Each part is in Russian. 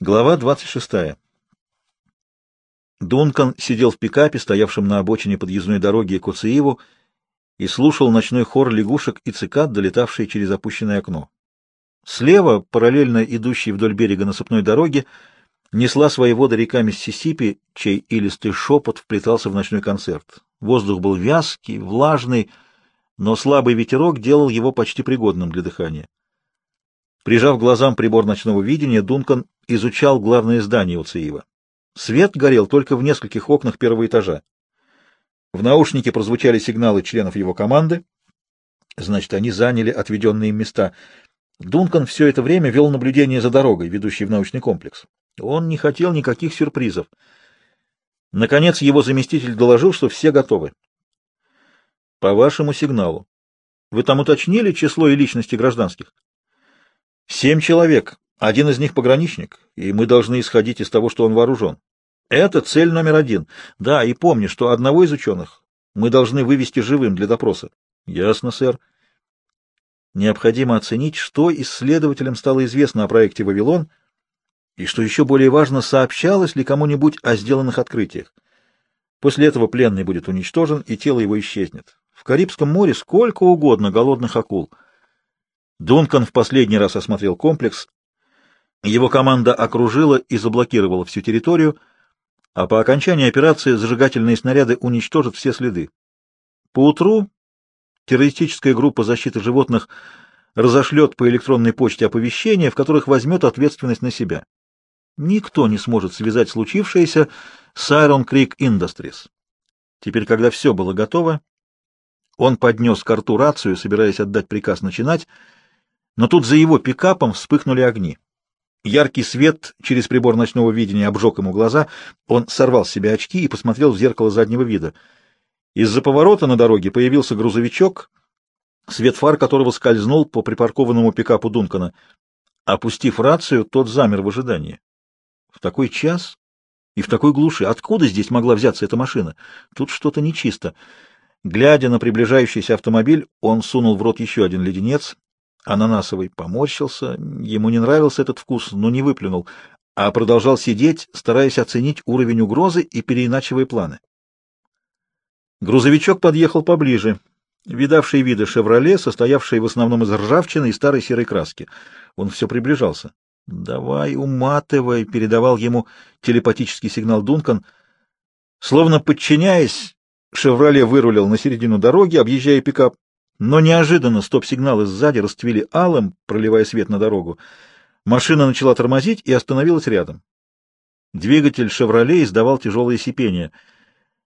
Глава 26. Дункан сидел в пикапе, стоявшем на обочине подъездной дороги к Оцееву, и слушал ночной хор лягушек и цикад, долетавшие через опущенное окно. Слева, параллельно идущей вдоль берега насыпной дороги, несла свои воды река Миссисипи, чей илистый шепот вплетался в ночной концерт. Воздух был вязкий, влажный, но слабый ветерок делал его почти пригодным для дыхания. Прижав глазам прибор ночного видения, Дункан изучал главное здание Уциева. Свет горел только в нескольких окнах первого этажа. В наушнике прозвучали сигналы членов его команды. Значит, они заняли отведенные им места. Дункан все это время вел наблюдение за дорогой, ведущей в научный комплекс. Он не хотел никаких сюрпризов. Наконец его заместитель доложил, что все готовы. По вашему сигналу. Вы там уточнили число и личности гражданских? Семь человек. Один из них пограничник, и мы должны исходить из того, что он вооружен. Это цель номер один. Да, и помни, что одного из ученых мы должны вывести живым для допроса. Ясно, сэр. Необходимо оценить, что исследователям стало известно о проекте «Вавилон», и, что еще более важно, сообщалось ли кому-нибудь о сделанных открытиях. После этого пленный будет уничтожен, и тело его исчезнет. В Карибском море сколько угодно голодных акул. Дункан в последний раз осмотрел комплекс. Его команда окружила и заблокировала всю территорию, а по окончании операции зажигательные снаряды уничтожат все следы. Поутру террористическая группа защиты животных разошлет по электронной почте оповещения, в которых возьмет ответственность на себя. Никто не сможет связать случившееся с Iron Creek Industries. Теперь, когда все было готово, он поднес к рту рацию, собираясь отдать приказ начинать, но тут за его пикапом вспыхнули огни. Яркий свет через прибор ночного видения обжег ему глаза, он сорвал с себя очки и посмотрел в зеркало заднего вида. Из-за поворота на дороге появился грузовичок, свет фар которого скользнул по припаркованному пикапу Дункана. Опустив рацию, тот замер в ожидании. В такой час и в такой глуши откуда здесь могла взяться эта машина? Тут что-то нечисто. Глядя на приближающийся автомобиль, он сунул в рот еще один леденец. Ананасовый поморщился, ему не нравился этот вкус, но не выплюнул, а продолжал сидеть, стараясь оценить уровень угрозы и переиначивая планы. Грузовичок подъехал поближе. Видавший виды «Шевроле», состоявший в основном из ржавчины и старой серой краски. Он все приближался. «Давай, уматывай», — передавал ему телепатический сигнал Дункан. Словно подчиняясь, «Шевроле» вырулил на середину дороги, объезжая пикап, но неожиданно стоп-сигналы сзади расцвели алым, проливая свет на дорогу. Машина начала тормозить и остановилась рядом. Двигатель «Шевроле» издавал тяжелое сипение.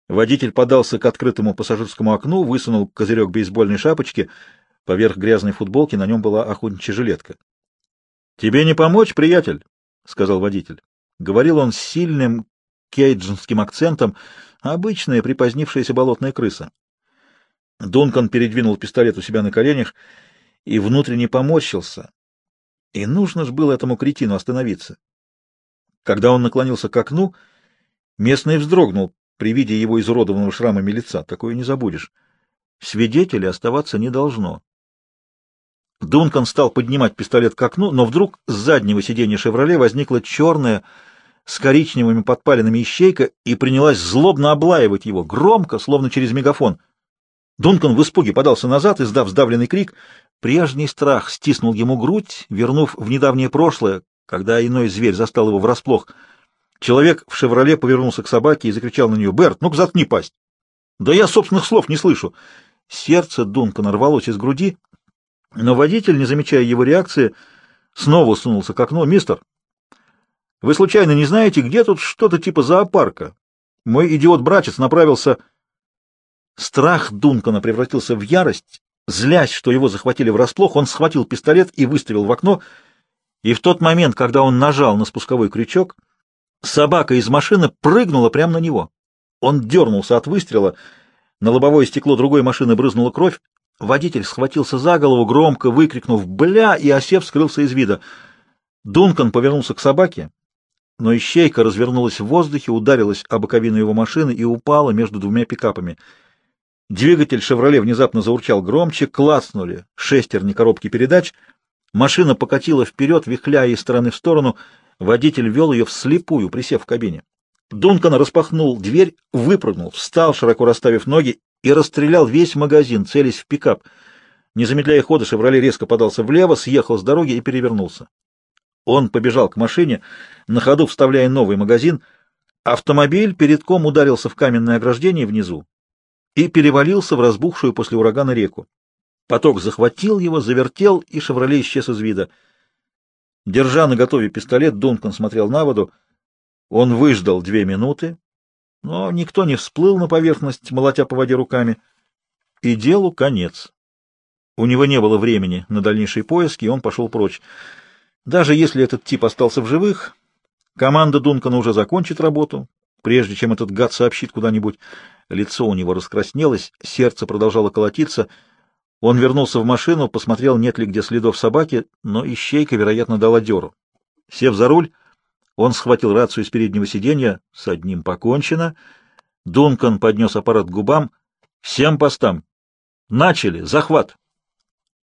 Водитель подался к открытому пассажирскому окну, высунул козырек бейсбольной шапочки. Поверх грязной футболки на нем была охотничья жилетка. — Тебе не помочь, приятель? — сказал водитель. Говорил он с сильным кейджинским акцентом, обычная припозднившаяся болотная крыса. Дункан передвинул пистолет у себя на коленях и внутренне поморщился. И нужно же было этому кретину остановиться. Когда он наклонился к окну, местный вздрогнул при виде его изуродованного шрамами лица. Такое не забудешь. Свидетелей оставаться не должно. Дункан стал поднимать пистолет к окну, но вдруг с заднего сиденья «Шевроле» возникла черная с коричневыми подпалинами ищейка и принялась злобно облаивать его, громко, словно через мегафон. Дункан в испуге подался назад, издав сдавленный крик. Прежний страх стиснул ему грудь, вернув в недавнее прошлое, когда иной зверь застал его врасплох. Человек в «Шевроле» повернулся к собаке и закричал на нее. «Берт, ну-ка заткни пасть!» «Да я собственных слов не слышу!» Сердце Дункана рвалось из груди, но водитель, не замечая его реакции, снова сунулся к окну. «Мистер, вы случайно не знаете, где тут что-то типа зоопарка? Мой идиот-братец направился...» Страх Дункана превратился в ярость. Злясь, что его захватили врасплох, он схватил пистолет и выставил в окно. И в тот момент, когда он нажал на спусковой крючок, собака из машины прыгнула прямо на него. Он дернулся от выстрела. На лобовое стекло другой машины брызнула кровь. Водитель схватился за голову, громко выкрикнув «Бля!» и осев скрылся из вида. Дункан повернулся к собаке, но ищейка развернулась в воздухе, ударилась о боковину его машины и упала между двумя пикапами. Двигатель «Шевроле» внезапно заурчал громче, клацнули шестерни коробки передач, машина покатила вперед, вихляя из стороны в сторону, Водитель вел ее вслепую, присев в кабине. Дункан распахнул дверь, выпрыгнул, встал, широко расставив ноги, и расстрелял весь магазин, целясь в пикап. Не замедляя хода, «Шевроле» резко подался влево, съехал с дороги и перевернулся. Он побежал к машине, на ходу вставляя новый магазин. Автомобиль передком ударился в каменное ограждение внизу и перевалился в разбухшую после урагана реку. Поток захватил его, завертел, и «Шевроле» исчез из вида. Держа на готове пистолет, Дункан смотрел на воду. Он выждал две минуты, но никто не всплыл на поверхность, молотя по воде руками. И делу конец. У него не было времени на дальнейшие поиски, и он пошел прочь. Даже если этот тип остался в живых, команда Дункана уже закончит работу, прежде чем этот гад сообщит куда-нибудь. Лицо у него раскраснелось, сердце продолжало колотиться. Он вернулся в машину, посмотрел, нет ли где следов собаки, но ищейка, вероятно, дала дёру. Сев за руль, он схватил рацию из переднего сиденья. С одним покончено. Дункан поднес аппарат к губам. «Всем постам! Начали! Захват!»